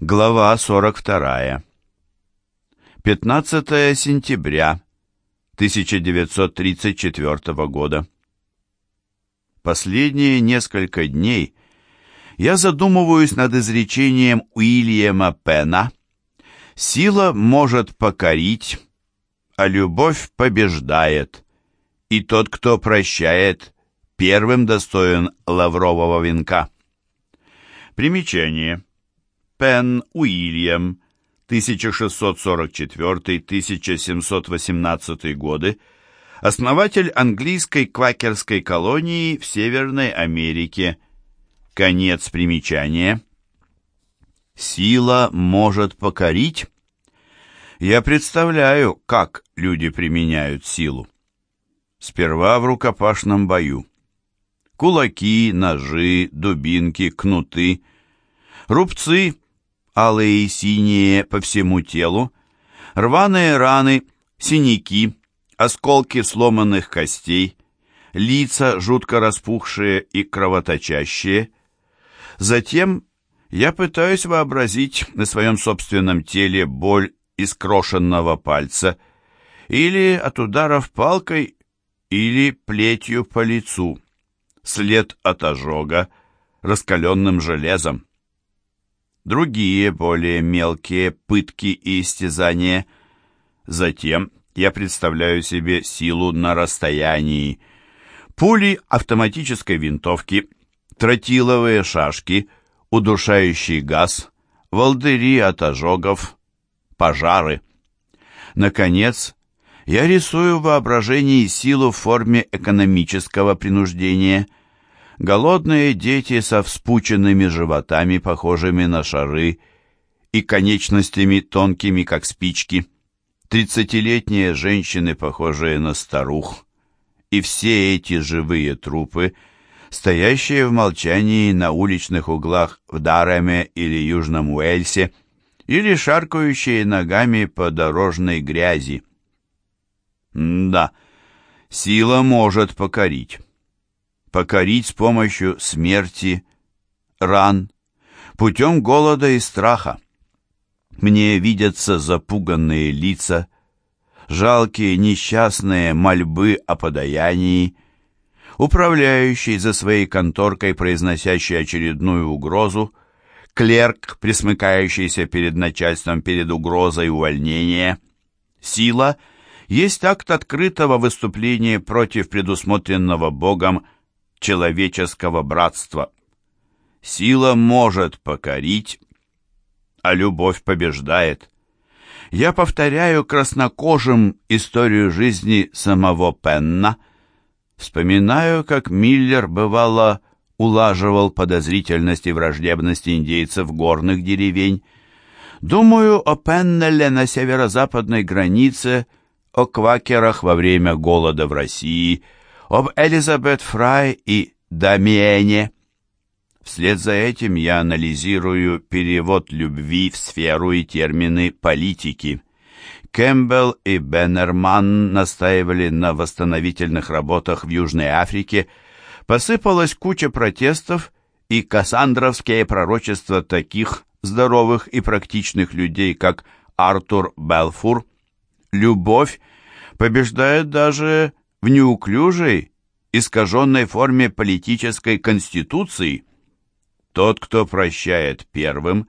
Глава 42. 15 сентября 1934 года. Последние несколько дней я задумываюсь над изречением Уильяма Пена «Сила может покорить, а любовь побеждает, и тот, кто прощает, первым достоин лаврового венка». Примечание. Пен Уильям, 1644-1718 годы, основатель английской квакерской колонии в Северной Америке. Конец примечания. Сила может покорить? Я представляю, как люди применяют силу. Сперва в рукопашном бою. Кулаки, ножи, дубинки, кнуты, рубцы алые и синие по всему телу, рваные раны, синяки, осколки сломанных костей, лица жутко распухшие и кровоточащие. Затем я пытаюсь вообразить на своем собственном теле боль из крошенного пальца или от ударов палкой или плетью по лицу, след от ожога раскаленным железом другие, более мелкие пытки и истязания. Затем я представляю себе силу на расстоянии. Пули автоматической винтовки, тротиловые шашки, удушающий газ, волдыри от ожогов, пожары. Наконец, я рисую в воображении силу в форме экономического принуждения – голодные дети со вспученными животами, похожими на шары, и конечностями тонкими, как спички, тридцатилетние женщины, похожие на старух, и все эти живые трупы, стоящие в молчании на уличных углах в Дареме или Южном Уэльсе, или шаркающие ногами по дорожной грязи. М да, сила может покорить покорить с помощью смерти, ран, путем голода и страха. Мне видятся запуганные лица, жалкие несчастные мольбы о подаянии, управляющий за своей конторкой, произносящий очередную угрозу, клерк, присмыкающийся перед начальством перед угрозой увольнения. Сила есть акт открытого выступления против предусмотренного Богом человеческого братства. Сила может покорить, а любовь побеждает. Я повторяю краснокожим историю жизни самого Пенна, вспоминаю, как Миллер, бывало, улаживал подозрительность и враждебность индейцев горных деревень, Думаю о Пеннеле на северо-западной границе, о квакерах во время голода в России – об Элизабет Фрай и Дамиене. Вслед за этим я анализирую перевод любви в сферу и термины политики. Кэмпбелл и Беннерман настаивали на восстановительных работах в Южной Африке, посыпалась куча протестов, и кассандровские пророчества таких здоровых и практичных людей, как Артур Белфур. Любовь побеждает даже в неуклюжей, искаженной форме политической конституции. Тот, кто прощает первым,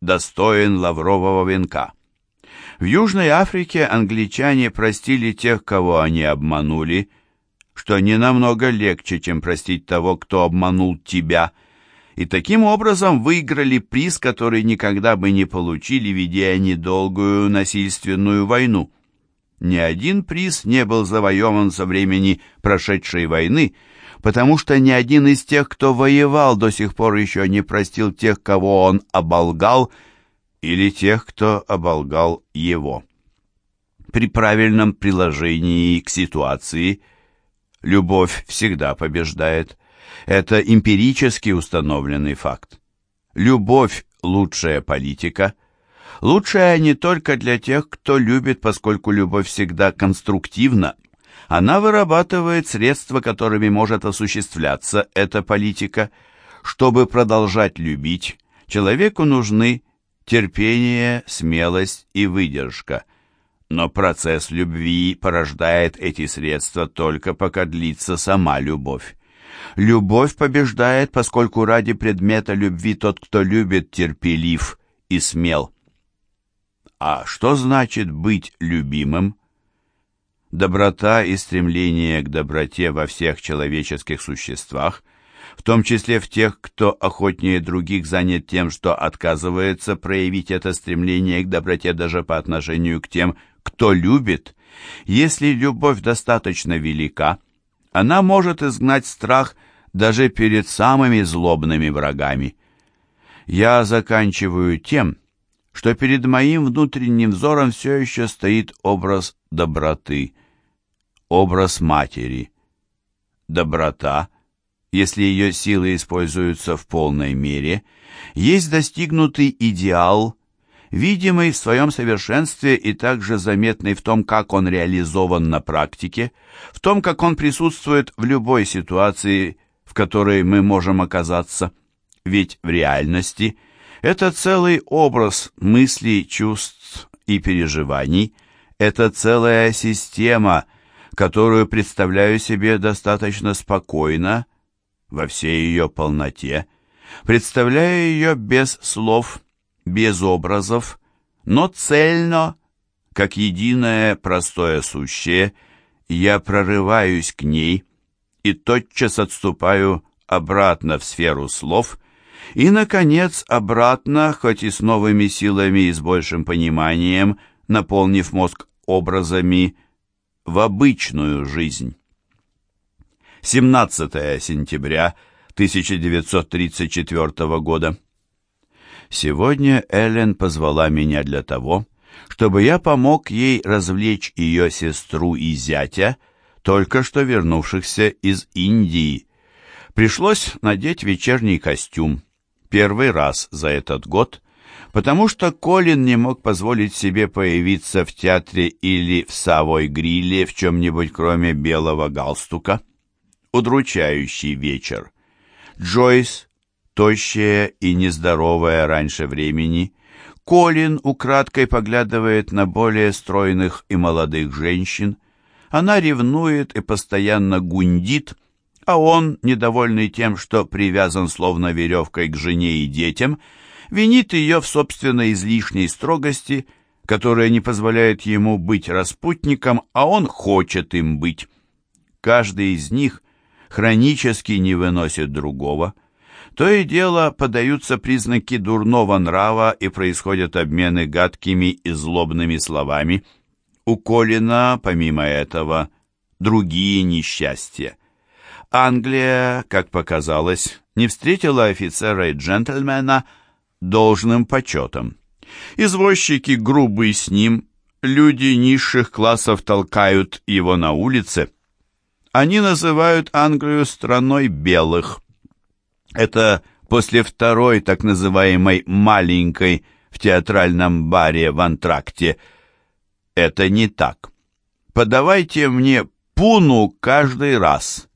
достоин лаврового венка. В Южной Африке англичане простили тех, кого они обманули, что не намного легче, чем простить того, кто обманул тебя, и таким образом выиграли приз, который никогда бы не получили, ведя недолгую насильственную войну. Ни один приз не был завоеван со времени прошедшей войны, потому что ни один из тех, кто воевал, до сих пор еще не простил тех, кого он оболгал, или тех, кто оболгал его. При правильном приложении к ситуации любовь всегда побеждает. Это эмпирически установленный факт. Любовь – лучшая политика – Лучшая не только для тех, кто любит, поскольку любовь всегда конструктивна. Она вырабатывает средства, которыми может осуществляться эта политика. Чтобы продолжать любить, человеку нужны терпение, смелость и выдержка. Но процесс любви порождает эти средства только пока длится сама любовь. Любовь побеждает, поскольку ради предмета любви тот, кто любит, терпелив и смел. А что значит быть любимым? Доброта и стремление к доброте во всех человеческих существах, в том числе в тех, кто охотнее других занят тем, что отказывается проявить это стремление к доброте даже по отношению к тем, кто любит. Если любовь достаточно велика, она может изгнать страх даже перед самыми злобными врагами. Я заканчиваю тем, что перед моим внутренним взором все еще стоит образ доброты, образ матери. Доброта, если ее силы используются в полной мере, есть достигнутый идеал, видимый в своем совершенстве и также заметный в том, как он реализован на практике, в том, как он присутствует в любой ситуации, в которой мы можем оказаться. Ведь в реальности – это целый образ мыслей, чувств и переживаний. Это целая система, которую представляю себе достаточно спокойно, во всей ее полноте. Представляю ее без слов, без образов, но цельно, как единое простое сущее, я прорываюсь к ней и тотчас отступаю обратно в сферу слов и, наконец, обратно, хоть и с новыми силами и с большим пониманием, наполнив мозг образами, в обычную жизнь. 17 сентября 1934 года. Сегодня Эллен позвала меня для того, чтобы я помог ей развлечь ее сестру и зятя, только что вернувшихся из Индии. Пришлось надеть вечерний костюм первый раз за этот год, потому что Колин не мог позволить себе появиться в театре или в Савой-гриле в чем-нибудь кроме белого галстука. Удручающий вечер. Джойс, тощая и нездоровая раньше времени, Колин украдкой поглядывает на более стройных и молодых женщин. Она ревнует и постоянно гундит, а он, недовольный тем, что привязан словно веревкой к жене и детям, винит ее в собственной излишней строгости, которая не позволяет ему быть распутником, а он хочет им быть. Каждый из них хронически не выносит другого. То и дело подаются признаки дурного нрава и происходят обмены гадкими и злобными словами. У Колина, помимо этого, другие несчастья. Англия, как показалось, не встретила офицера и джентльмена должным почетом. Извозчики грубы с ним, люди низших классов толкают его на улице. Они называют Англию страной белых. Это после второй так называемой «маленькой» в театральном баре в антракте. Это не так. Подавайте мне пуну каждый раз.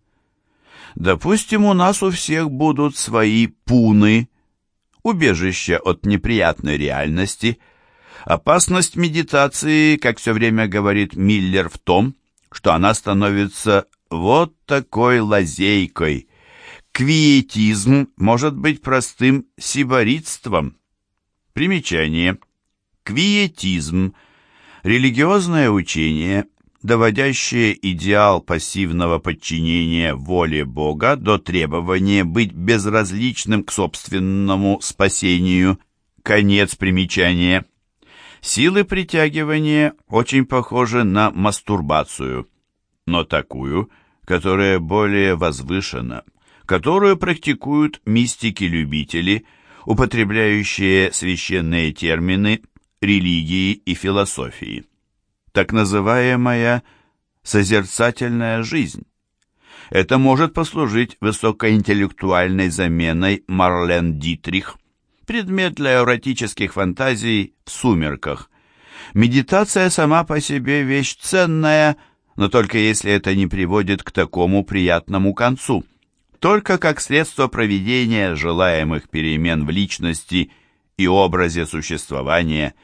Допустим, у нас у всех будут свои пуны, убежище от неприятной реальности. Опасность медитации, как все время говорит Миллер, в том, что она становится вот такой лазейкой. Квиетизм может быть простым сиборитством. Примечание. Квиетизм – религиозное учение, доводящее идеал пассивного подчинения воле Бога до требования быть безразличным к собственному спасению. Конец примечания. Силы притягивания очень похожи на мастурбацию, но такую, которая более возвышена, которую практикуют мистики-любители, употребляющие священные термины религии и философии так называемая созерцательная жизнь. Это может послужить высокоинтеллектуальной заменой Марлен Дитрих, предмет для эротических фантазий в сумерках. Медитация сама по себе вещь ценная, но только если это не приводит к такому приятному концу. Только как средство проведения желаемых перемен в личности и образе существования.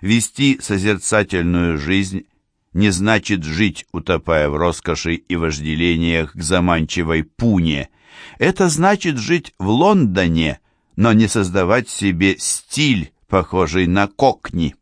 Вести созерцательную жизнь не значит жить, утопая в роскоши и вожделениях к заманчивой пуне. Это значит жить в Лондоне, но не создавать себе стиль, похожий на кокни.